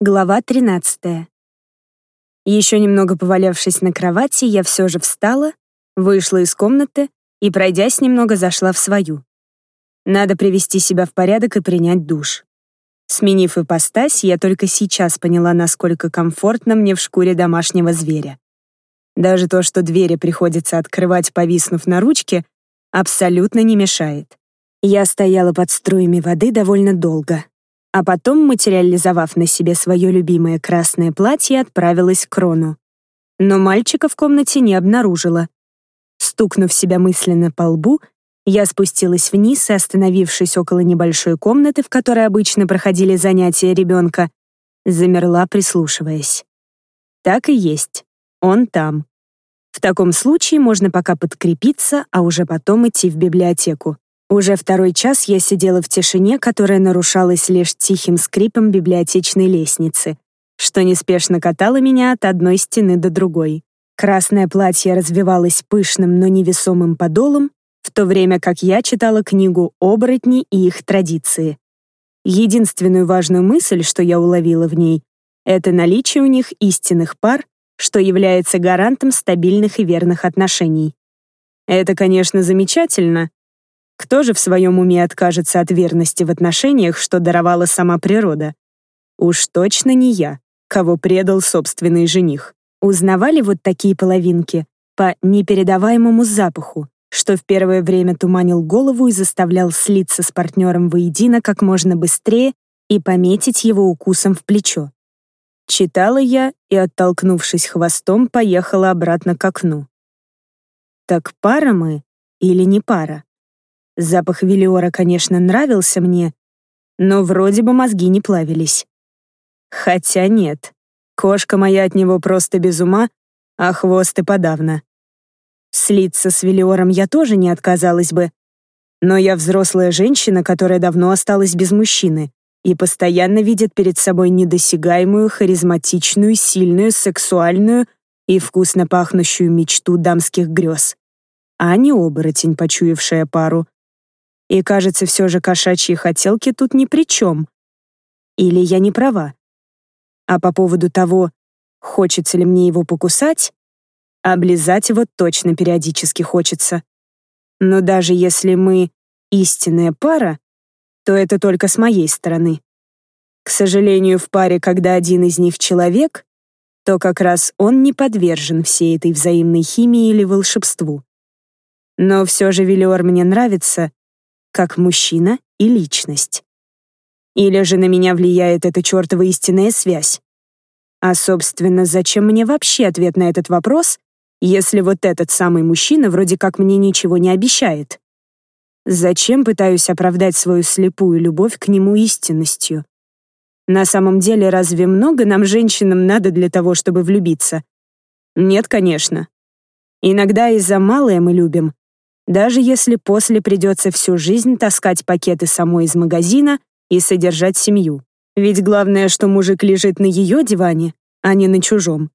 Глава 13. Еще немного повалявшись на кровати, я все же встала, вышла из комнаты и, пройдясь немного, зашла в свою. Надо привести себя в порядок и принять душ. Сменив ипостась, я только сейчас поняла, насколько комфортно мне в шкуре домашнего зверя. Даже то, что двери приходится открывать, повиснув на ручке, абсолютно не мешает. Я стояла под струями воды довольно долго, а потом, материализовав на себе свое любимое красное платье, отправилась к Рону. Но мальчика в комнате не обнаружила. Стукнув себя мысленно по лбу, я спустилась вниз и, остановившись около небольшой комнаты, в которой обычно проходили занятия ребенка, замерла, прислушиваясь. Так и есть. Он там. В таком случае можно пока подкрепиться, а уже потом идти в библиотеку. Уже второй час я сидела в тишине, которая нарушалась лишь тихим скрипом библиотечной лестницы, что неспешно катало меня от одной стены до другой. Красное платье развивалось пышным, но невесомым подолом, в то время как я читала книгу «Оборотни и их традиции». Единственную важную мысль, что я уловила в ней, это наличие у них истинных пар, что является гарантом стабильных и верных отношений. Это, конечно, замечательно, кто же в своем уме откажется от верности в отношениях, что даровала сама природа? Уж точно не я, кого предал собственный жених. Узнавали вот такие половинки по непередаваемому запаху, что в первое время туманил голову и заставлял слиться с партнером воедино как можно быстрее и пометить его укусом в плечо. Читала я и, оттолкнувшись хвостом, поехала обратно к окну. Так пара мы или не пара? Запах Велиора, конечно, нравился мне, но вроде бы мозги не плавились. Хотя нет, кошка моя от него просто без ума, а хвост и подавно. Слиться с Велиором я тоже не отказалась бы, но я взрослая женщина, которая давно осталась без мужчины и постоянно видит перед собой недосягаемую, харизматичную, сильную, сексуальную и вкусно пахнущую мечту дамских грез. А не оборотень, почуявшая пару, и, кажется, все же кошачьи хотелки тут ни при чем. Или я не права? А по поводу того, хочется ли мне его покусать, облизать его точно периодически хочется. Но даже если мы истинная пара, то это только с моей стороны. К сожалению, в паре, когда один из них человек, то как раз он не подвержен всей этой взаимной химии или волшебству. Но все же Велиор мне нравится, как мужчина и личность. Или же на меня влияет эта чертова истинная связь? А, собственно, зачем мне вообще ответ на этот вопрос, если вот этот самый мужчина вроде как мне ничего не обещает? Зачем пытаюсь оправдать свою слепую любовь к нему истинностью? На самом деле, разве много нам, женщинам, надо для того, чтобы влюбиться? Нет, конечно. Иногда и за малое мы любим, даже если после придется всю жизнь таскать пакеты самой из магазина и содержать семью. Ведь главное, что мужик лежит на ее диване, а не на чужом.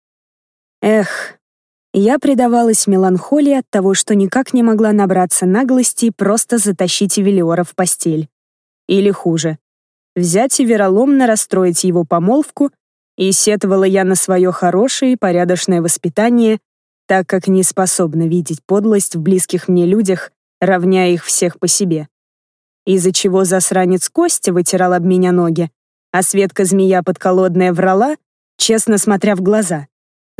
Эх, я предавалась меланхолии от того, что никак не могла набраться наглости и просто затащить Велиора в постель. Или хуже, взять и вероломно расстроить его помолвку, и сетовала я на свое хорошее и порядочное воспитание так как не способна видеть подлость в близких мне людях, равняя их всех по себе. Из-за чего засранец Костя вытирал об меня ноги, а Светка-змея подколодная врала, честно смотря в глаза.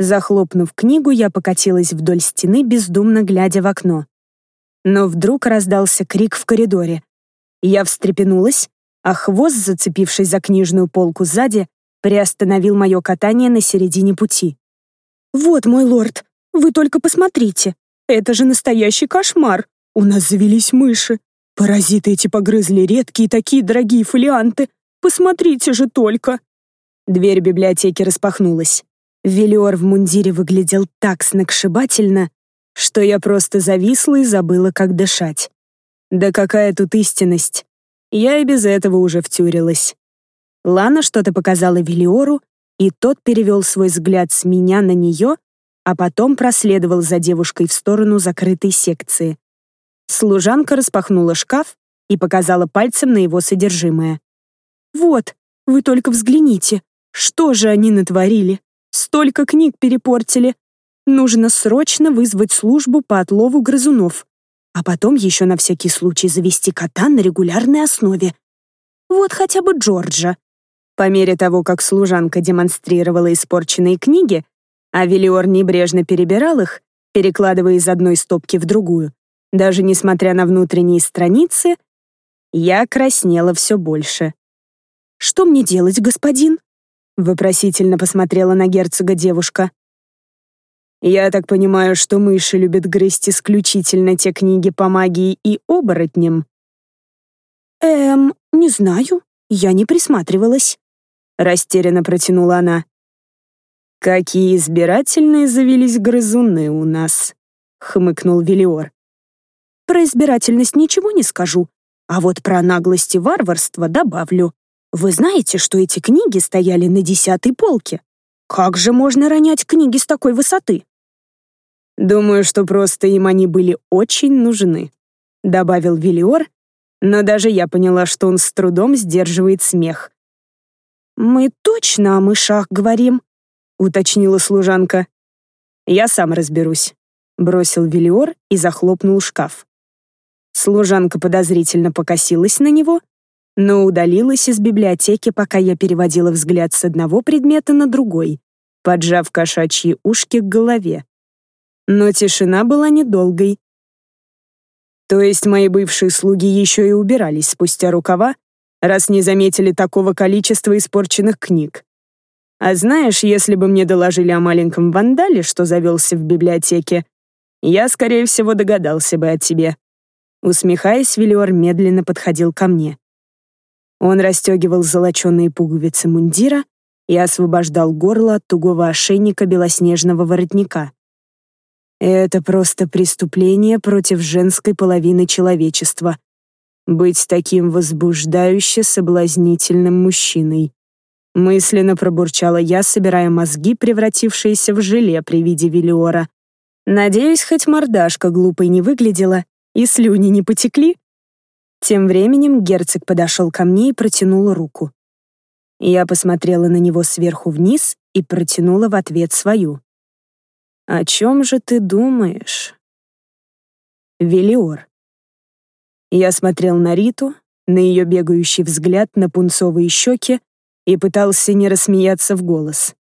Захлопнув книгу, я покатилась вдоль стены, бездумно глядя в окно. Но вдруг раздался крик в коридоре. Я встрепенулась, а хвост, зацепившись за книжную полку сзади, приостановил мое катание на середине пути. «Вот, мой лорд, вы только посмотрите. Это же настоящий кошмар. У нас завелись мыши. Паразиты эти погрызли редкие такие дорогие фолианты. Посмотрите же только. Дверь библиотеки распахнулась. Велиор в мундире выглядел так сногсшибательно, что я просто зависла и забыла, как дышать. Да какая тут истинность. Я и без этого уже втюрилась. Лана что-то показала Велиору, и тот перевел свой взгляд с меня на нее, а потом проследовал за девушкой в сторону закрытой секции. Служанка распахнула шкаф и показала пальцем на его содержимое. «Вот, вы только взгляните, Что же они натворили? Столько книг перепортили. Нужно срочно вызвать службу по отлову грызунов, а потом еще на всякий случай завести кота на регулярной основе. Вот хотя бы Джорджа. По мере того, как служанка демонстрировала испорченные книги, а Велиор небрежно перебирал их, перекладывая из одной стопки в другую, даже несмотря на внутренние страницы, я краснела все больше. «Что мне делать, господин?» — вопросительно посмотрела на герцога девушка. «Я так понимаю, что мыши любят грызть исключительно те книги по магии и оборотням?» «Эм, не знаю, я не присматривалась», — растерянно протянула она. «Какие избирательные завелись грызуны у нас», — хмыкнул Велиор. «Про избирательность ничего не скажу, а вот про наглость и варварство добавлю. Вы знаете, что эти книги стояли на десятой полке? Как же можно ронять книги с такой высоты?» «Думаю, что просто им они были очень нужны», — добавил Велиор, но даже я поняла, что он с трудом сдерживает смех. «Мы точно о мышах говорим», — уточнила служанка. «Я сам разберусь», — бросил Велиор и захлопнул шкаф. Служанка подозрительно покосилась на него, но удалилась из библиотеки, пока я переводила взгляд с одного предмета на другой, поджав кошачьи ушки к голове. Но тишина была недолгой. То есть мои бывшие слуги еще и убирались спустя рукава, раз не заметили такого количества испорченных книг. А знаешь, если бы мне доложили о маленьком вандале, что завелся в библиотеке, я, скорее всего, догадался бы о тебе. Усмехаясь, Велиор медленно подходил ко мне. Он расстегивал золоченые пуговицы мундира и освобождал горло от тугого ошейника белоснежного воротника. Это просто преступление против женской половины человечества. Быть таким возбуждающе соблазнительным мужчиной. Мысленно пробурчала я, собирая мозги, превратившиеся в желе при виде Велиора. Надеюсь, хоть мордашка глупой не выглядела и слюни не потекли. Тем временем герцог подошел ко мне и протянул руку. Я посмотрела на него сверху вниз и протянула в ответ свою. «О чем же ты думаешь?» Велиор. Я смотрел на Риту, на ее бегающий взгляд, на пунцовые щеки и пытался не рассмеяться в голос.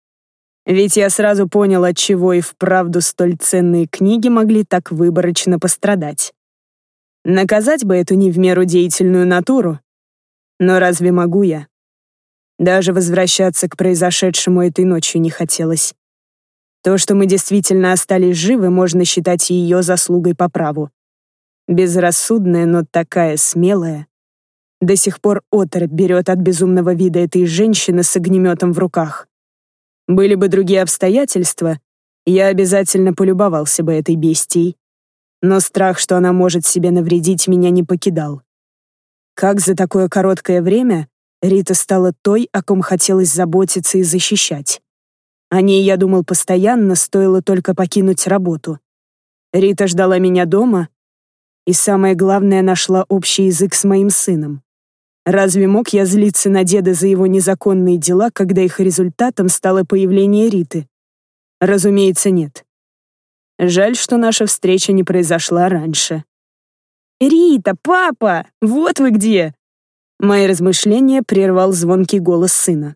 Ведь я сразу понял, от чего и вправду столь ценные книги могли так выборочно пострадать. Наказать бы эту не в меру деятельную натуру. Но разве могу я? Даже возвращаться к произошедшему этой ночью не хотелось. То, что мы действительно остались живы, можно считать ее заслугой по праву. Безрассудная, но такая смелая. До сих пор оторопь берет от безумного вида этой женщины с огнеметом в руках. Были бы другие обстоятельства, я обязательно полюбовался бы этой бестией. Но страх, что она может себе навредить, меня не покидал. Как за такое короткое время Рита стала той, о ком хотелось заботиться и защищать. О ней я думал постоянно, стоило только покинуть работу. Рита ждала меня дома, и самое главное, нашла общий язык с моим сыном. Разве мог я злиться на деда за его незаконные дела, когда их результатом стало появление Риты? Разумеется, нет. Жаль, что наша встреча не произошла раньше. «Рита, папа, вот вы где!» Мои размышления прервал звонкий голос сына.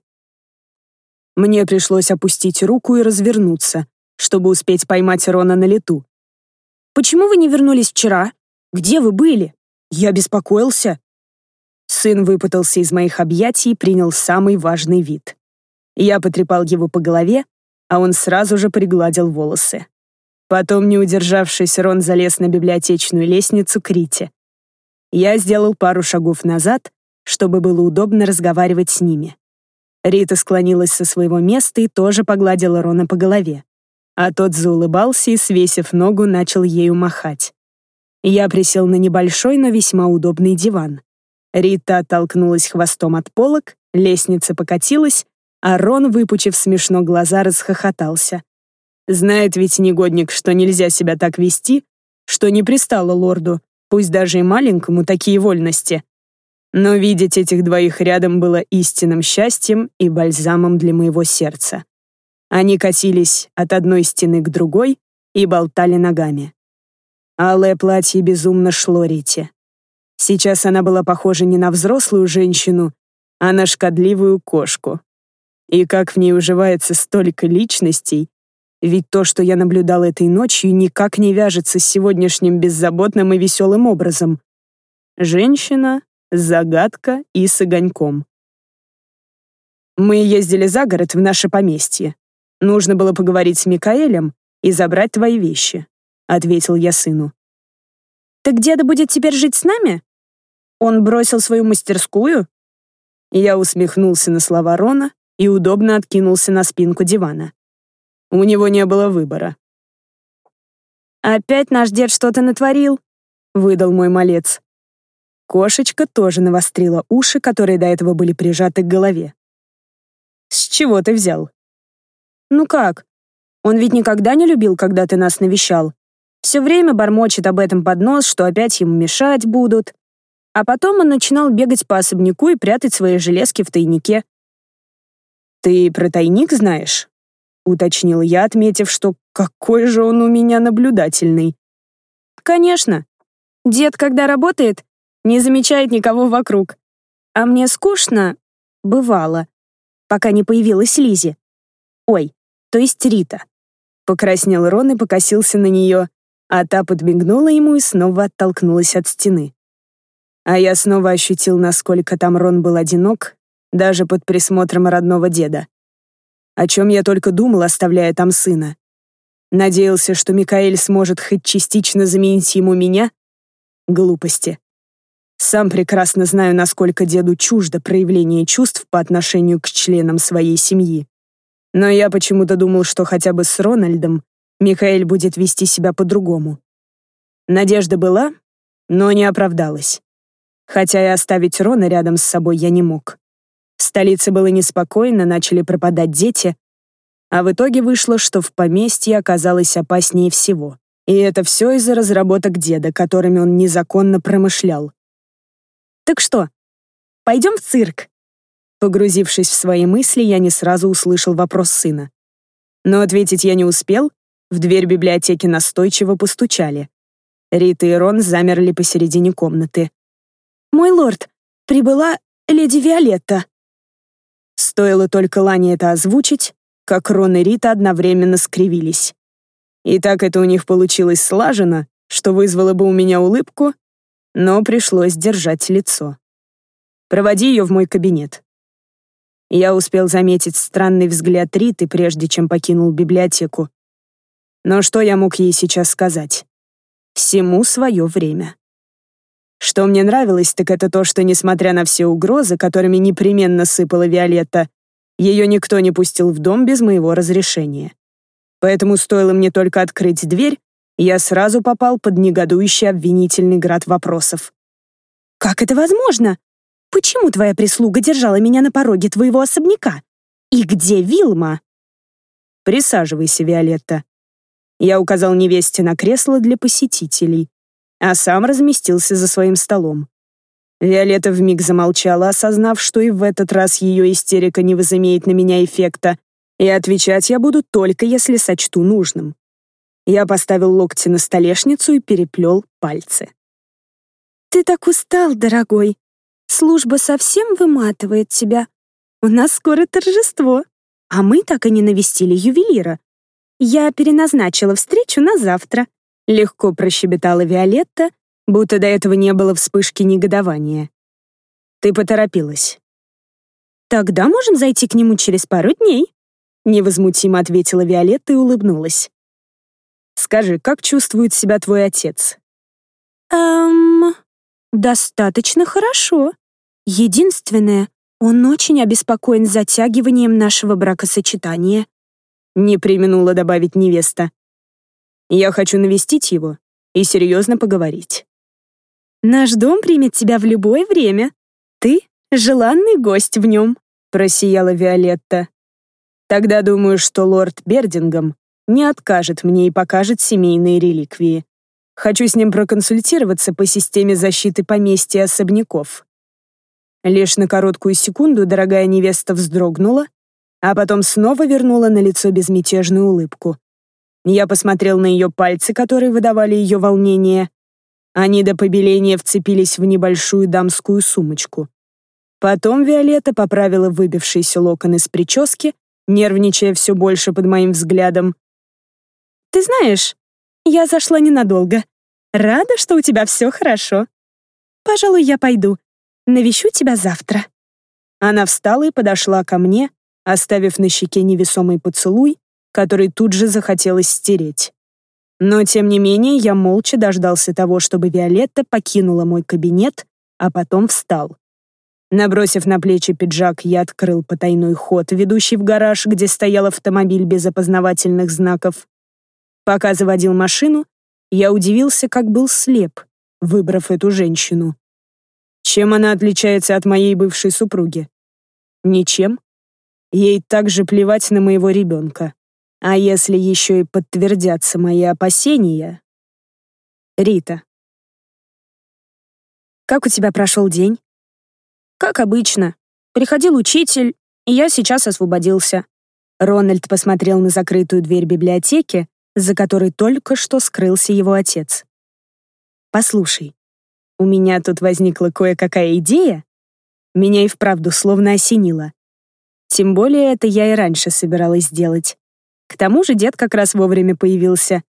Мне пришлось опустить руку и развернуться, чтобы успеть поймать Рона на лету. «Почему вы не вернулись вчера? Где вы были? Я беспокоился». Сын выпутался из моих объятий и принял самый важный вид. Я потрепал его по голове, а он сразу же пригладил волосы. Потом, не удержавшись, Рон залез на библиотечную лестницу к Рите. Я сделал пару шагов назад, чтобы было удобно разговаривать с ними. Рита склонилась со своего места и тоже погладила Рона по голове. А тот заулыбался и, свесив ногу, начал ею махать. Я присел на небольшой, но весьма удобный диван. Рита оттолкнулась хвостом от полок, лестница покатилась, а Рон, выпучив смешно глаза, расхохотался. Знает ведь негодник, что нельзя себя так вести, что не пристало лорду, пусть даже и маленькому, такие вольности. Но видеть этих двоих рядом было истинным счастьем и бальзамом для моего сердца. Они катились от одной стены к другой и болтали ногами. Алое платье безумно шло Рите. Сейчас она была похожа не на взрослую женщину, а на шкодливую кошку. И как в ней уживается столько личностей, ведь то, что я наблюдал этой ночью, никак не вяжется с сегодняшним беззаботным и веселым образом. Женщина, загадка и с огоньком. Мы ездили за город в наше поместье. Нужно было поговорить с Микаэлем и забрать твои вещи, ответил я сыну. Так деда будет теперь жить с нами? Он бросил свою мастерскую? Я усмехнулся на слова Рона и удобно откинулся на спинку дивана. У него не было выбора. «Опять наш дед что-то натворил», — выдал мой малец. Кошечка тоже навострила уши, которые до этого были прижаты к голове. «С чего ты взял?» «Ну как? Он ведь никогда не любил, когда ты нас навещал. Все время бормочет об этом под нос, что опять ему мешать будут. А потом он начинал бегать по особняку и прятать свои железки в тайнике. «Ты про тайник знаешь?» — уточнил я, отметив, что какой же он у меня наблюдательный. «Конечно. Дед, когда работает, не замечает никого вокруг. А мне скучно, бывало, пока не появилась Лизи. Ой, то есть Рита». Покраснел Рон и покосился на нее, а та подмигнула ему и снова оттолкнулась от стены. А я снова ощутил, насколько там Рон был одинок, даже под присмотром родного деда. О чем я только думал, оставляя там сына. Надеялся, что Микаэль сможет хоть частично заменить ему меня? Глупости. Сам прекрасно знаю, насколько деду чуждо проявление чувств по отношению к членам своей семьи. Но я почему-то думал, что хотя бы с Рональдом Микаэль будет вести себя по-другому. Надежда была, но не оправдалась хотя и оставить Рона рядом с собой я не мог. В столице было неспокойно, начали пропадать дети, а в итоге вышло, что в поместье оказалось опаснее всего. И это все из-за разработок деда, которыми он незаконно промышлял. «Так что, пойдем в цирк?» Погрузившись в свои мысли, я не сразу услышал вопрос сына. Но ответить я не успел, в дверь библиотеки настойчиво постучали. Рита и Рон замерли посередине комнаты. «Мой лорд, прибыла леди Виолетта». Стоило только Лане это озвучить, как Рон и Рита одновременно скривились. И так это у них получилось слаженно, что вызвало бы у меня улыбку, но пришлось держать лицо. «Проводи ее в мой кабинет». Я успел заметить странный взгляд Риты, прежде чем покинул библиотеку. Но что я мог ей сейчас сказать? Всему свое время. Что мне нравилось, так это то, что, несмотря на все угрозы, которыми непременно сыпала Виолетта, ее никто не пустил в дом без моего разрешения. Поэтому стоило мне только открыть дверь, я сразу попал под негодующий обвинительный град вопросов. «Как это возможно? Почему твоя прислуга держала меня на пороге твоего особняка? И где Вилма?» «Присаживайся, Виолетта». Я указал невесте на кресло для посетителей, а сам разместился за своим столом. Виолетта вмиг замолчала, осознав, что и в этот раз ее истерика не возымеет на меня эффекта, и отвечать я буду только если сочту нужным. Я поставил локти на столешницу и переплел пальцы. «Ты так устал, дорогой. Служба совсем выматывает тебя. У нас скоро торжество, а мы так и не навестили ювелира. Я переназначила встречу на завтра. Легко прощебетала Виолетта, будто до этого не было вспышки негодования. Ты поторопилась. Тогда можем зайти к нему через пару дней, невозмутимо ответила Виолетта и улыбнулась. Скажи, как чувствует себя твой отец? Эм, достаточно хорошо. Единственное, он очень обеспокоен затягиванием нашего бракосочетания. Не применула добавить невеста. Я хочу навестить его и серьезно поговорить. Наш дом примет тебя в любое время. Ты — желанный гость в нем», — просияла Виолетта. «Тогда думаю, что лорд Бердингом не откажет мне и покажет семейные реликвии. Хочу с ним проконсультироваться по системе защиты поместья особняков». Лишь на короткую секунду дорогая невеста вздрогнула, а потом снова вернула на лицо безмятежную улыбку. Я посмотрел на ее пальцы, которые выдавали ее волнение. Они до побеления вцепились в небольшую дамскую сумочку. Потом Виолетта поправила выбившиеся локоны с прически, нервничая все больше под моим взглядом. «Ты знаешь, я зашла ненадолго. Рада, что у тебя все хорошо. Пожалуй, я пойду. Навещу тебя завтра». Она встала и подошла ко мне, оставив на щеке невесомый поцелуй, который тут же захотелось стереть. Но, тем не менее, я молча дождался того, чтобы Виолетта покинула мой кабинет, а потом встал. Набросив на плечи пиджак, я открыл потайной ход, ведущий в гараж, где стоял автомобиль без опознавательных знаков. Пока заводил машину, я удивился, как был слеп, выбрав эту женщину. Чем она отличается от моей бывшей супруги? Ничем. Ей также плевать на моего ребенка. А если еще и подтвердятся мои опасения... Рита. «Как у тебя прошел день?» «Как обычно. Приходил учитель, и я сейчас освободился». Рональд посмотрел на закрытую дверь библиотеки, за которой только что скрылся его отец. «Послушай, у меня тут возникла кое-какая идея. Меня и вправду словно осенило. Тем более это я и раньше собиралась сделать. К тому же дед как раз вовремя появился.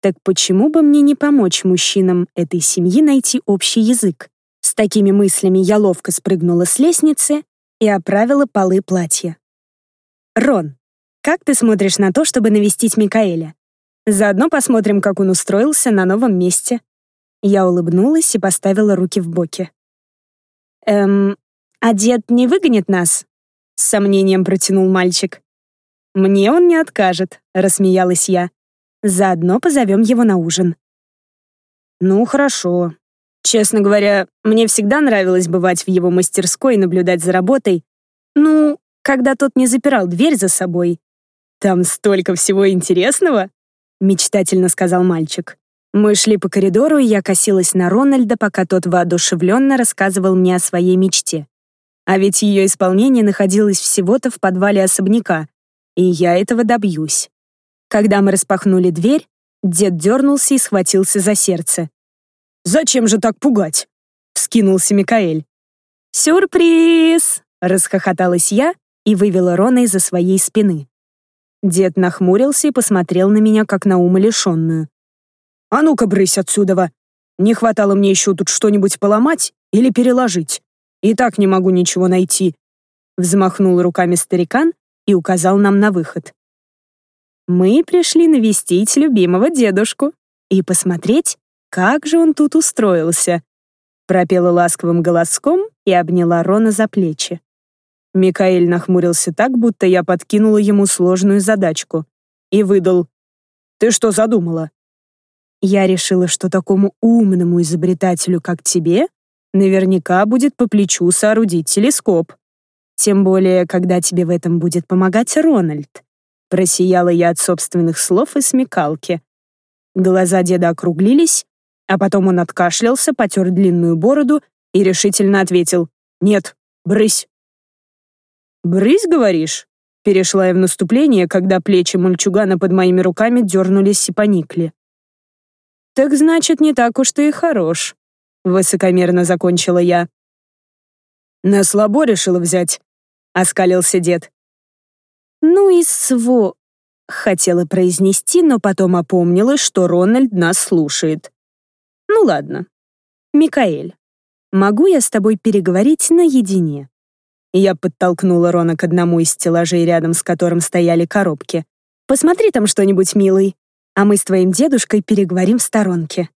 Так почему бы мне не помочь мужчинам этой семьи найти общий язык? С такими мыслями я ловко спрыгнула с лестницы и оправила полы платья. «Рон, как ты смотришь на то, чтобы навестить Микаэля? Заодно посмотрим, как он устроился на новом месте». Я улыбнулась и поставила руки в боки. «Эм, а дед не выгонит нас?» С сомнением протянул мальчик. «Мне он не откажет», — рассмеялась я. «Заодно позовем его на ужин». «Ну, хорошо. Честно говоря, мне всегда нравилось бывать в его мастерской и наблюдать за работой. Ну, когда тот не запирал дверь за собой. Там столько всего интересного», — мечтательно сказал мальчик. Мы шли по коридору, и я косилась на Рональда, пока тот воодушевленно рассказывал мне о своей мечте. А ведь ее исполнение находилось всего-то в подвале особняка, и я этого добьюсь. Когда мы распахнули дверь, дед дернулся и схватился за сердце. «Зачем же так пугать?» — вскинулся Микаэль. «Сюрприз!» — расхохоталась я и вывела Рона из-за своей спины. Дед нахмурился и посмотрел на меня, как на умалишенную. «А ну-ка, брысь отсюда! Не хватало мне еще тут что-нибудь поломать или переложить. И так не могу ничего найти». Взмахнул руками старикан и указал нам на выход. Мы пришли навестить любимого дедушку и посмотреть, как же он тут устроился. Пропела ласковым голоском и обняла Рона за плечи. Микаэль нахмурился так, будто я подкинула ему сложную задачку, и выдал «Ты что задумала?» Я решила, что такому умному изобретателю, как тебе, наверняка будет по плечу соорудить телескоп. Тем более, когда тебе в этом будет помогать Рональд. Просияла я от собственных слов и смекалки. Глаза деда округлились, а потом он откашлялся, потер длинную бороду и решительно ответил «Нет, брысь». «Брысь, говоришь?» Перешла я в наступление, когда плечи мальчугана под моими руками дернулись и поникли. «Так значит, не так уж ты и хорош», — высокомерно закончила я. «На слабо решила взять», — оскалился дед. «Ну и сво...» — хотела произнести, но потом опомнилась, что Рональд нас слушает. «Ну ладно. Микаэль, могу я с тобой переговорить наедине?» Я подтолкнула Рона к одному из стеллажей, рядом с которым стояли коробки. «Посмотри там что-нибудь, милый, а мы с твоим дедушкой переговорим в сторонке».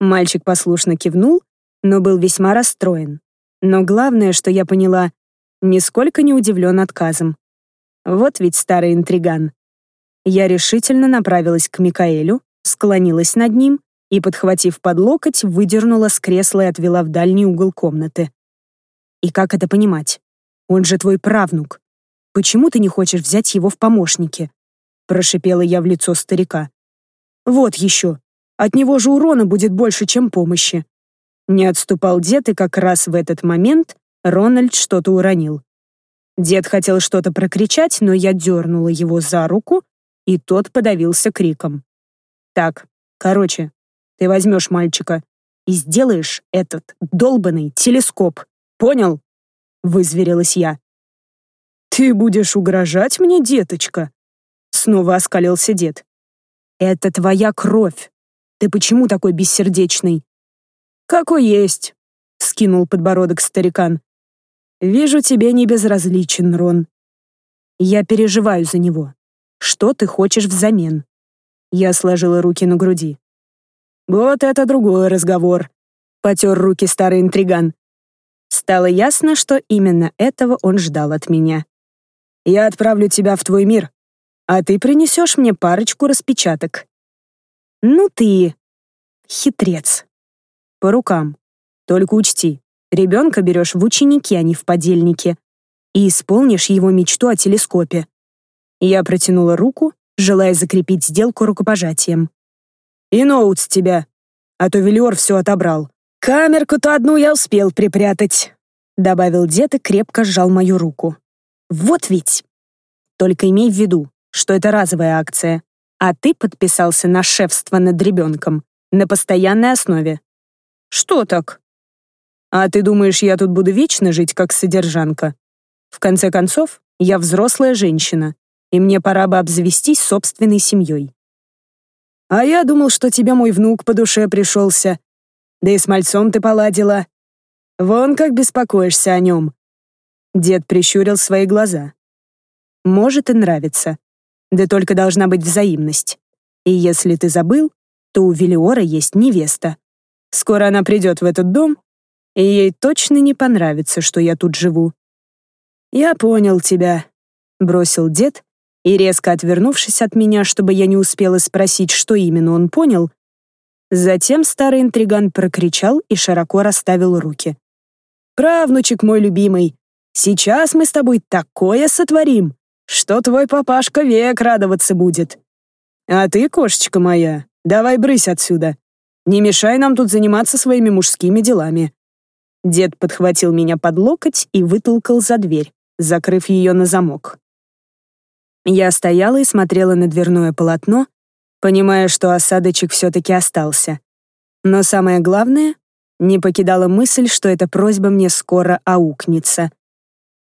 Мальчик послушно кивнул, но был весьма расстроен. Но главное, что я поняла, нисколько не удивлен отказом. Вот ведь старый интриган. Я решительно направилась к Микаэлю, склонилась над ним и, подхватив под локоть, выдернула с кресла и отвела в дальний угол комнаты. И как это понимать? Он же твой правнук. Почему ты не хочешь взять его в помощники? Прошипела я в лицо старика. Вот еще. От него же урона будет больше, чем помощи. Не отступал дед, и как раз в этот момент Рональд что-то уронил. Дед хотел что-то прокричать, но я дернула его за руку, и тот подавился криком. «Так, короче, ты возьмешь мальчика и сделаешь этот долбанный телескоп. Понял?» — вызверилась я. «Ты будешь угрожать мне, деточка?» Снова оскалился дед. «Это твоя кровь. Ты почему такой бессердечный?» «Какой есть», — скинул подбородок старикан. «Вижу, тебе не безразличен, Рон». «Я переживаю за него. Что ты хочешь взамен?» Я сложила руки на груди. «Вот это другой разговор», — потер руки старый интриган. Стало ясно, что именно этого он ждал от меня. «Я отправлю тебя в твой мир, а ты принесешь мне парочку распечаток». «Ну ты... хитрец». По рукам. Только учти, ребенка берешь в ученики, а не в подельники. И исполнишь его мечту о телескопе. Я протянула руку, желая закрепить сделку рукопожатием. И ноут с тебя, а то Велиор все отобрал. Камерку-то одну я успел припрятать, добавил дед и крепко сжал мою руку. Вот ведь. Только имей в виду, что это разовая акция, а ты подписался на шефство над ребенком на постоянной основе. Что так? А ты думаешь, я тут буду вечно жить как содержанка? В конце концов, я взрослая женщина, и мне пора бы обзавестись собственной семьей. А я думал, что тебе мой внук по душе пришелся. Да и с мальцом ты поладила. Вон как беспокоишься о нем. Дед прищурил свои глаза. Может и нравится. Да только должна быть взаимность. И если ты забыл, то у Велиора есть невеста. Скоро она придет в этот дом, и ей точно не понравится, что я тут живу. «Я понял тебя», — бросил дед, и, резко отвернувшись от меня, чтобы я не успела спросить, что именно он понял, затем старый интриган прокричал и широко расставил руки. «Правнучек мой любимый, сейчас мы с тобой такое сотворим, что твой папашка век радоваться будет. А ты, кошечка моя, давай брысь отсюда. Не мешай нам тут заниматься своими мужскими делами». Дед подхватил меня под локоть и вытолкал за дверь, закрыв ее на замок. Я стояла и смотрела на дверное полотно, понимая, что осадочек все-таки остался. Но самое главное, не покидала мысль, что эта просьба мне скоро аукнется.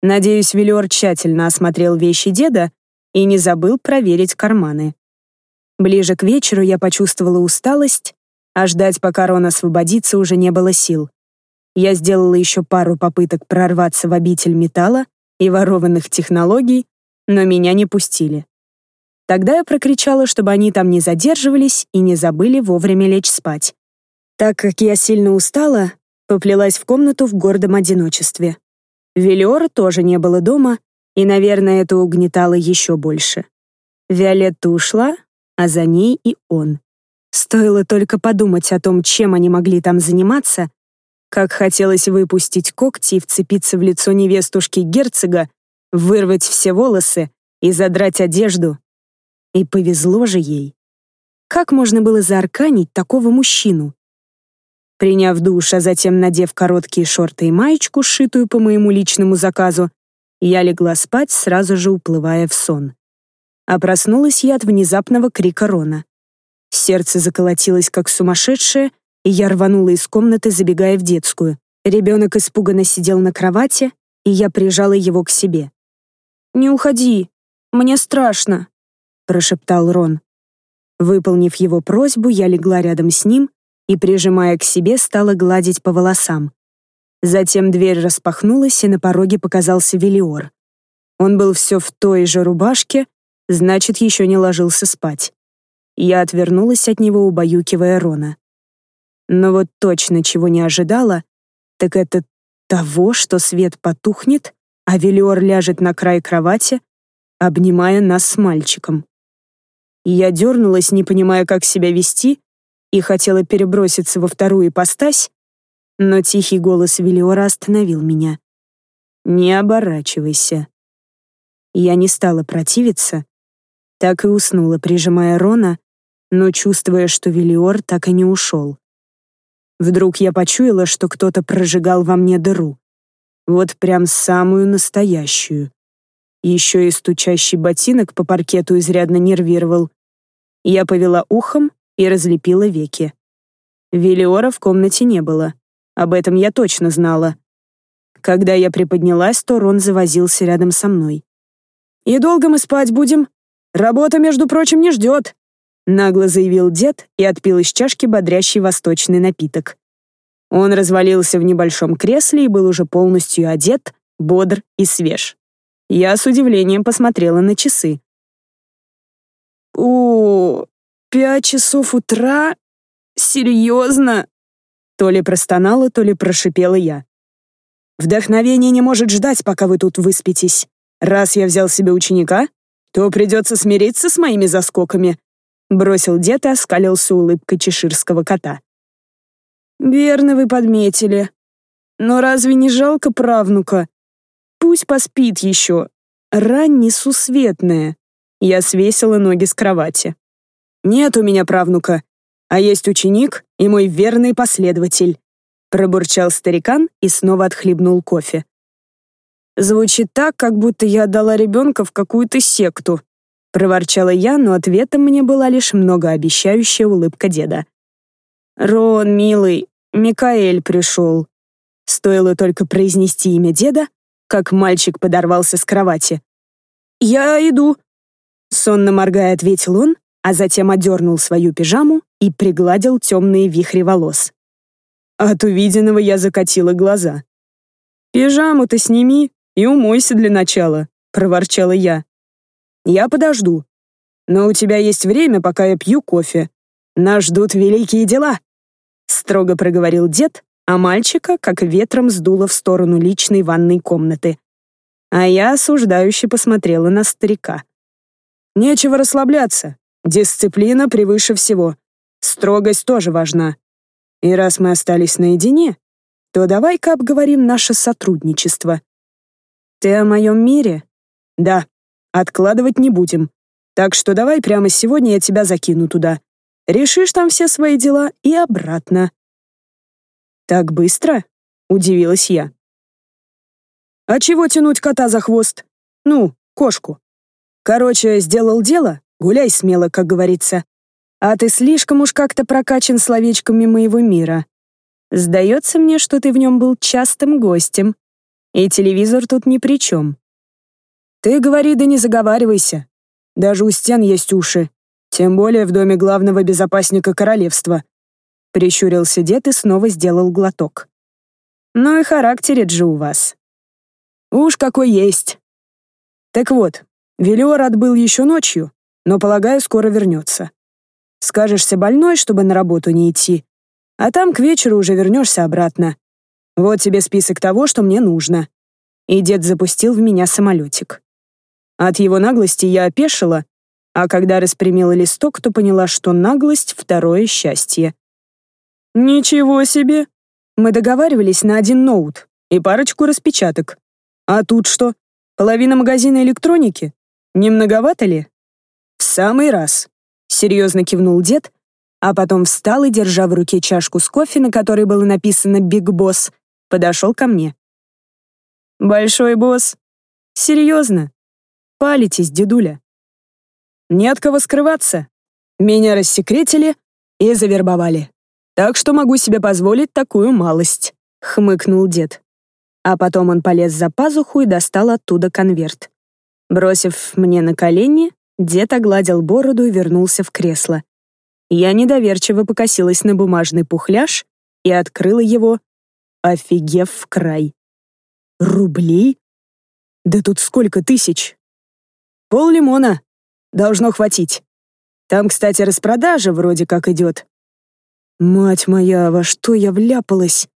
Надеюсь, Велиор тщательно осмотрел вещи деда и не забыл проверить карманы. Ближе к вечеру я почувствовала усталость а ждать, пока Рон освободится, уже не было сил. Я сделала еще пару попыток прорваться в обитель металла и ворованных технологий, но меня не пустили. Тогда я прокричала, чтобы они там не задерживались и не забыли вовремя лечь спать. Так как я сильно устала, поплелась в комнату в гордом одиночестве. Велиора тоже не было дома, и, наверное, это угнетало еще больше. Виолетта ушла, а за ней и он. Стоило только подумать о том, чем они могли там заниматься, как хотелось выпустить когти и вцепиться в лицо невестушки герцога, вырвать все волосы и задрать одежду. И повезло же ей. Как можно было заарканить такого мужчину? Приняв душ, а затем надев короткие шорты и маечку, сшитую по моему личному заказу, я легла спать, сразу же уплывая в сон. А проснулась я от внезапного крика Рона. Сердце заколотилось, как сумасшедшее, и я рванула из комнаты, забегая в детскую. Ребенок испуганно сидел на кровати, и я прижала его к себе. «Не уходи, мне страшно», — прошептал Рон. Выполнив его просьбу, я легла рядом с ним и, прижимая к себе, стала гладить по волосам. Затем дверь распахнулась, и на пороге показался Велиор. Он был все в той же рубашке, значит, еще не ложился спать. Я отвернулась от него, убаюкивая Рона. Но вот точно чего не ожидала, так это того, что свет потухнет, а Велиор ляжет на край кровати, обнимая нас с мальчиком. Я дернулась, не понимая, как себя вести, и хотела переброситься во вторую ипостась, но тихий голос Велиора остановил меня. «Не оборачивайся». Я не стала противиться, так и уснула, прижимая Рона, но чувствуя, что Велиор так и не ушел. Вдруг я почуяла, что кто-то прожигал во мне дыру. Вот прям самую настоящую. Еще и стучащий ботинок по паркету изрядно нервировал. Я повела ухом и разлепила веки. Велиора в комнате не было. Об этом я точно знала. Когда я приподнялась, то Рон завозился рядом со мной. «И долго мы спать будем? Работа, между прочим, не ждет», нагло заявил дед и отпил из чашки бодрящий восточный напиток. Он развалился в небольшом кресле и был уже полностью одет, бодр и свеж. Я с удивлением посмотрела на часы. «О, пять часов утра? Серьезно?» То ли простонала, то ли прошипела я. «Вдохновение не может ждать, пока вы тут выспитесь. Раз я взял себе ученика, то придется смириться с моими заскоками», бросил дед и оскалился улыбкой чеширского кота. «Верно вы подметили. Но разве не жалко правнука? Пусть поспит еще. Рань несусветная. Я свесила ноги с кровати. Нет у меня правнука, а есть ученик и мой верный последователь. Пробурчал старикан и снова отхлебнул кофе. Звучит так, как будто я отдала ребенка в какую-то секту. Проворчала я, но ответом мне была лишь многообещающая улыбка деда. «Рон, милый, Микаэль пришел». Стоило только произнести имя деда, как мальчик подорвался с кровати. «Я иду», — сонно моргая ответил он, а затем одернул свою пижаму и пригладил темные вихри волос. От увиденного я закатила глаза. «Пижаму-то сними и умойся для начала», — проворчала я. «Я подожду. Но у тебя есть время, пока я пью кофе. Нас ждут великие дела», — строго проговорил дед, а мальчика как ветром сдуло в сторону личной ванной комнаты. А я осуждающе посмотрела на старика. «Нечего расслабляться. Дисциплина превыше всего. Строгость тоже важна. И раз мы остались наедине, то давай-ка обговорим наше сотрудничество. Ты о моем мире? Да. Откладывать не будем. Так что давай прямо сегодня я тебя закину туда. Решишь там все свои дела и обратно. «Так быстро?» — удивилась я. «А чего тянуть кота за хвост? Ну, кошку. Короче, сделал дело, гуляй смело, как говорится. А ты слишком уж как-то прокачан словечками моего мира. Сдается мне, что ты в нем был частым гостем, и телевизор тут ни при чем. Ты говори, да не заговаривайся. Даже у стен есть уши, тем более в доме главного безопасника королевства. Прищурился дед и снова сделал глоток. «Ну и характерит же у вас». «Уж какой есть». «Так вот, Велиор отбыл еще ночью, но, полагаю, скоро вернется. Скажешься больной, чтобы на работу не идти, а там к вечеру уже вернешься обратно. Вот тебе список того, что мне нужно». И дед запустил в меня самолетик. От его наглости я опешила, а когда распрямила листок, то поняла, что наглость — второе счастье. «Ничего себе! Мы договаривались на один ноут и парочку распечаток. А тут что, половина магазина электроники? Не многовато ли?» «В самый раз», — серьезно кивнул дед, а потом встал и, держа в руке чашку с кофе, на которой было написано «Биг Босс», подошел ко мне. «Большой босс? Серьезно? Палитесь, дедуля?» «Не от кого скрываться. Меня рассекретили и завербовали. Так что могу себе позволить такую малость», — хмыкнул дед. А потом он полез за пазуху и достал оттуда конверт. Бросив мне на колени, дед огладил бороду и вернулся в кресло. Я недоверчиво покосилась на бумажный пухляж и открыла его, офигев в край. «Рублей? Да тут сколько тысяч?» «Пол лимона. Должно хватить. Там, кстати, распродажа вроде как идет. Мать моя, во что я вляпалась?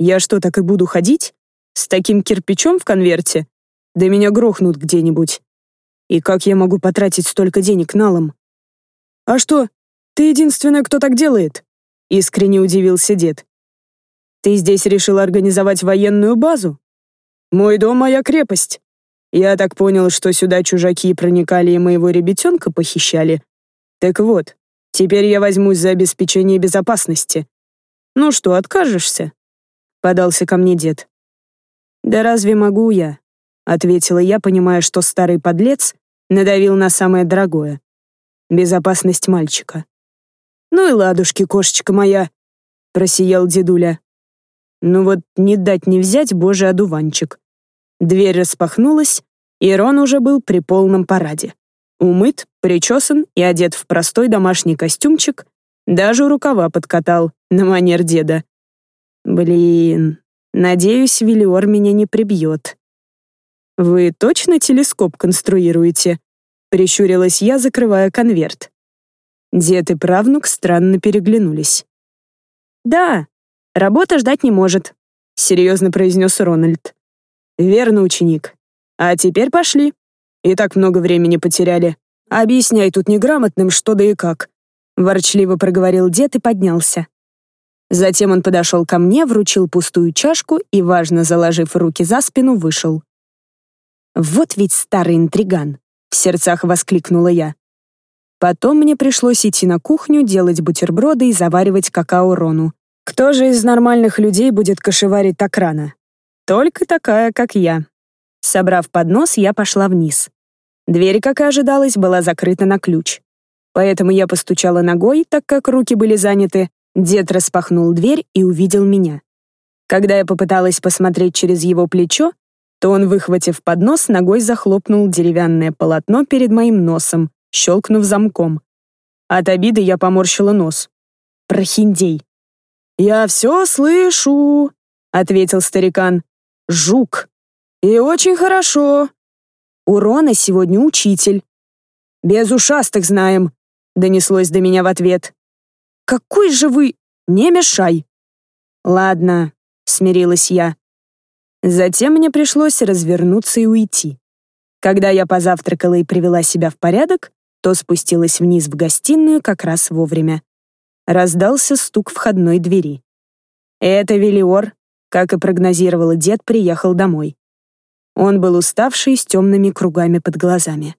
Я что, так и буду ходить? С таким кирпичом в конверте? Да меня грохнут где-нибудь. И как я могу потратить столько денег налом? А что, ты единственная, кто так делает? Искренне удивился дед. Ты здесь решил организовать военную базу? Мой дом — моя крепость. Я так понял, что сюда чужаки проникали и моего ребятенка похищали. Так вот, Теперь я возьмусь за обеспечение безопасности. Ну что, откажешься? Подался ко мне дед. «Да разве могу я?» — ответила я, понимая, что старый подлец надавил на самое дорогое — безопасность мальчика. «Ну и ладушки, кошечка моя!» — просиял дедуля. Ну вот не дать не взять божий одуванчик. Дверь распахнулась, и Рон уже был при полном параде. Умыт, причесан и одет в простой домашний костюмчик, даже рукава подкатал, на манер деда. Блин, надеюсь, Велиор меня не прибьет. «Вы точно телескоп конструируете?» — прищурилась я, закрывая конверт. Дед и правнук странно переглянулись. «Да, работа ждать не может», — серьезно произнес Рональд. «Верно, ученик. А теперь пошли. И так много времени потеряли. Объясняй тут неграмотным, что да и как», — ворчливо проговорил дед и поднялся. Затем он подошел ко мне, вручил пустую чашку и, важно заложив руки за спину, вышел. «Вот ведь старый интриган!» — в сердцах воскликнула я. Потом мне пришлось идти на кухню, делать бутерброды и заваривать какао Рону. Кто же из нормальных людей будет кошеварить так рано? Только такая, как я. Собрав поднос, я пошла вниз. Дверь, как и ожидалось, была закрыта на ключ. Поэтому я постучала ногой, так как руки были заняты, Дед распахнул дверь и увидел меня. Когда я попыталась посмотреть через его плечо, то он, выхватив поднос, ногой захлопнул деревянное полотно перед моим носом, щелкнув замком. От обиды я поморщила нос. Прохиндей. «Я все слышу», — ответил старикан. «Жук. И очень хорошо. У Рона сегодня учитель». «Без ушастых знаем», — донеслось до меня в ответ. Какой же вы... Не мешай!» «Ладно», — смирилась я. Затем мне пришлось развернуться и уйти. Когда я позавтракала и привела себя в порядок, то спустилась вниз в гостиную как раз вовремя. Раздался стук входной двери. Это Велиор, как и прогнозировал дед, приехал домой. Он был уставший с темными кругами под глазами.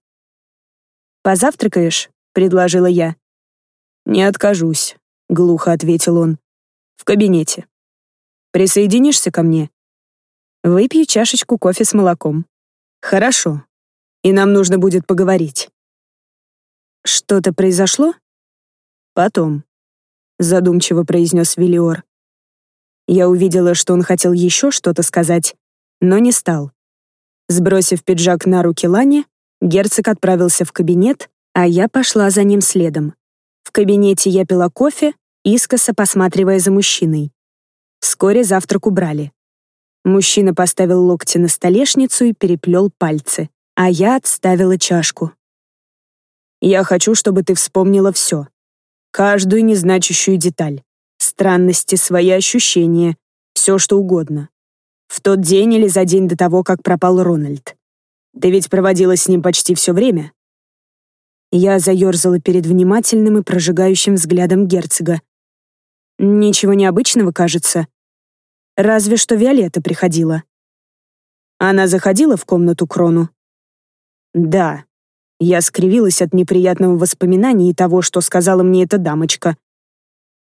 «Позавтракаешь?» — предложила я. «Не откажусь», — глухо ответил он. «В кабинете. Присоединишься ко мне?» «Выпью чашечку кофе с молоком». «Хорошо. И нам нужно будет поговорить». «Что-то произошло?» «Потом», — задумчиво произнес Велиор. Я увидела, что он хотел еще что-то сказать, но не стал. Сбросив пиджак на руки Лани, герцог отправился в кабинет, а я пошла за ним следом. В кабинете я пила кофе, искоса посматривая за мужчиной. Вскоре завтрак убрали. Мужчина поставил локти на столешницу и переплел пальцы, а я отставила чашку. «Я хочу, чтобы ты вспомнила все. Каждую незначащую деталь. Странности, свои ощущения, все что угодно. В тот день или за день до того, как пропал Рональд. Ты ведь проводила с ним почти все время. Я заерзала перед внимательным и прожигающим взглядом герцога. Ничего необычного, кажется. Разве что Виолетта приходила. Она заходила в комнату Крону? Да. Я скривилась от неприятного воспоминания и того, что сказала мне эта дамочка.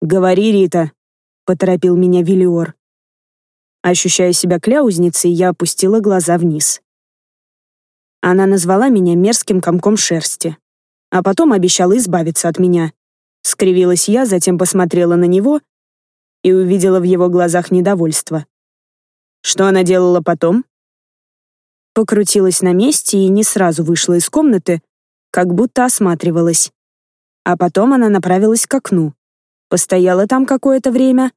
«Говори, Рита», — поторопил меня Виллиор. Ощущая себя кляузницей, я опустила глаза вниз. Она назвала меня мерзким комком шерсти а потом обещала избавиться от меня. Скривилась я, затем посмотрела на него и увидела в его глазах недовольство. Что она делала потом? Покрутилась на месте и не сразу вышла из комнаты, как будто осматривалась. А потом она направилась к окну, постояла там какое-то время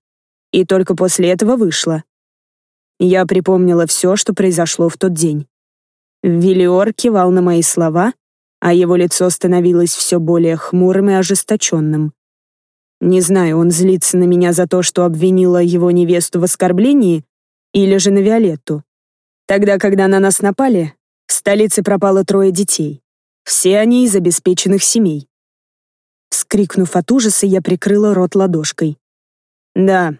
и только после этого вышла. Я припомнила все, что произошло в тот день. Виллиор кивал на мои слова, а его лицо становилось все более хмурым и ожесточенным. Не знаю, он злится на меня за то, что обвинила его невесту в оскорблении, или же на Виолетту. Тогда, когда на нас напали, в столице пропало трое детей. Все они из обеспеченных семей. Скрикнув от ужаса, я прикрыла рот ладошкой. Да,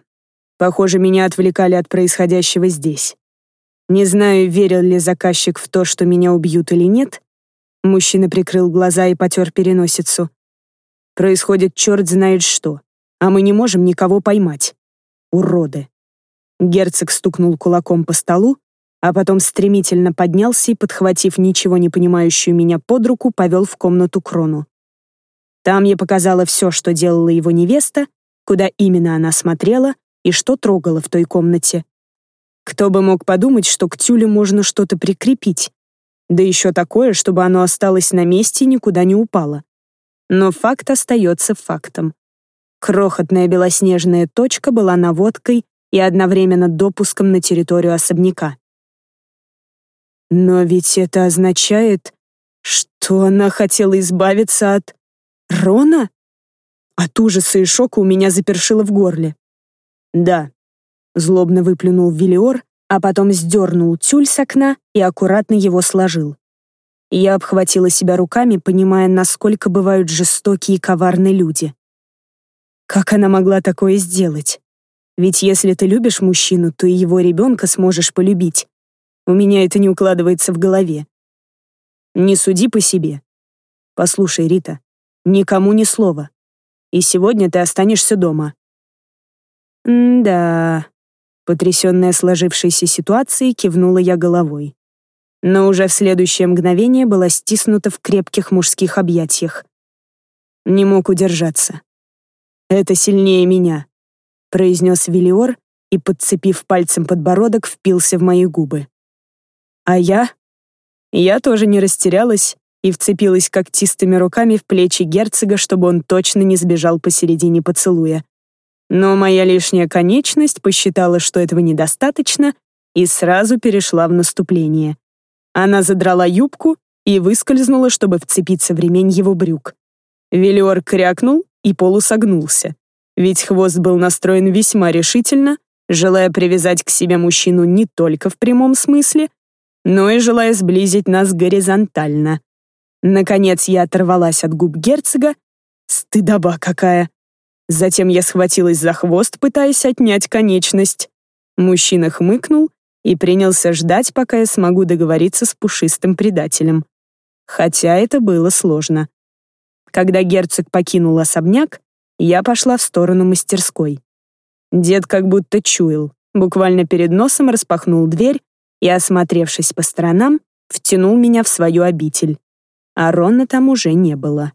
похоже, меня отвлекали от происходящего здесь. Не знаю, верил ли заказчик в то, что меня убьют или нет, Мужчина прикрыл глаза и потер переносицу. Происходит черт знает что, а мы не можем никого поймать. Уроды. Герцог стукнул кулаком по столу, а потом стремительно поднялся и, подхватив ничего не понимающую меня под руку, повел в комнату Крону. Там я показала все, что делала его невеста, куда именно она смотрела и что трогала в той комнате. Кто бы мог подумать, что к тюлю можно что-то прикрепить, да еще такое, чтобы оно осталось на месте и никуда не упало. Но факт остается фактом. Крохотная белоснежная точка была наводкой и одновременно допуском на территорию особняка. Но ведь это означает, что она хотела избавиться от... Рона? От ужаса и шока у меня запершило в горле. Да, злобно выплюнул Велиор, а потом сдернул тюль с окна и аккуратно его сложил. Я обхватила себя руками, понимая, насколько бывают жестокие и коварные люди. Как она могла такое сделать? Ведь если ты любишь мужчину, то и его ребенка сможешь полюбить. У меня это не укладывается в голове. Не суди по себе. Послушай, Рита, никому ни слова. И сегодня ты останешься дома. «Да...» Потрясенная сложившейся ситуацией, кивнула я головой. Но уже в следующее мгновение была стиснута в крепких мужских объятиях. Не мог удержаться. «Это сильнее меня», — произнес Велиор и, подцепив пальцем подбородок, впился в мои губы. А я? Я тоже не растерялась и вцепилась когтистыми руками в плечи герцога, чтобы он точно не сбежал посередине поцелуя. Но моя лишняя конечность посчитала, что этого недостаточно, и сразу перешла в наступление. Она задрала юбку и выскользнула, чтобы вцепиться в ремень его брюк. Велиор крякнул и полусогнулся, ведь хвост был настроен весьма решительно, желая привязать к себе мужчину не только в прямом смысле, но и желая сблизить нас горизонтально. Наконец я оторвалась от губ герцога. Стыдоба какая! Затем я схватилась за хвост, пытаясь отнять конечность. Мужчина хмыкнул и принялся ждать, пока я смогу договориться с пушистым предателем. Хотя это было сложно. Когда герцог покинул особняк, я пошла в сторону мастерской. Дед как будто чуял, буквально перед носом распахнул дверь и, осмотревшись по сторонам, втянул меня в свою обитель. А Рона там уже не было.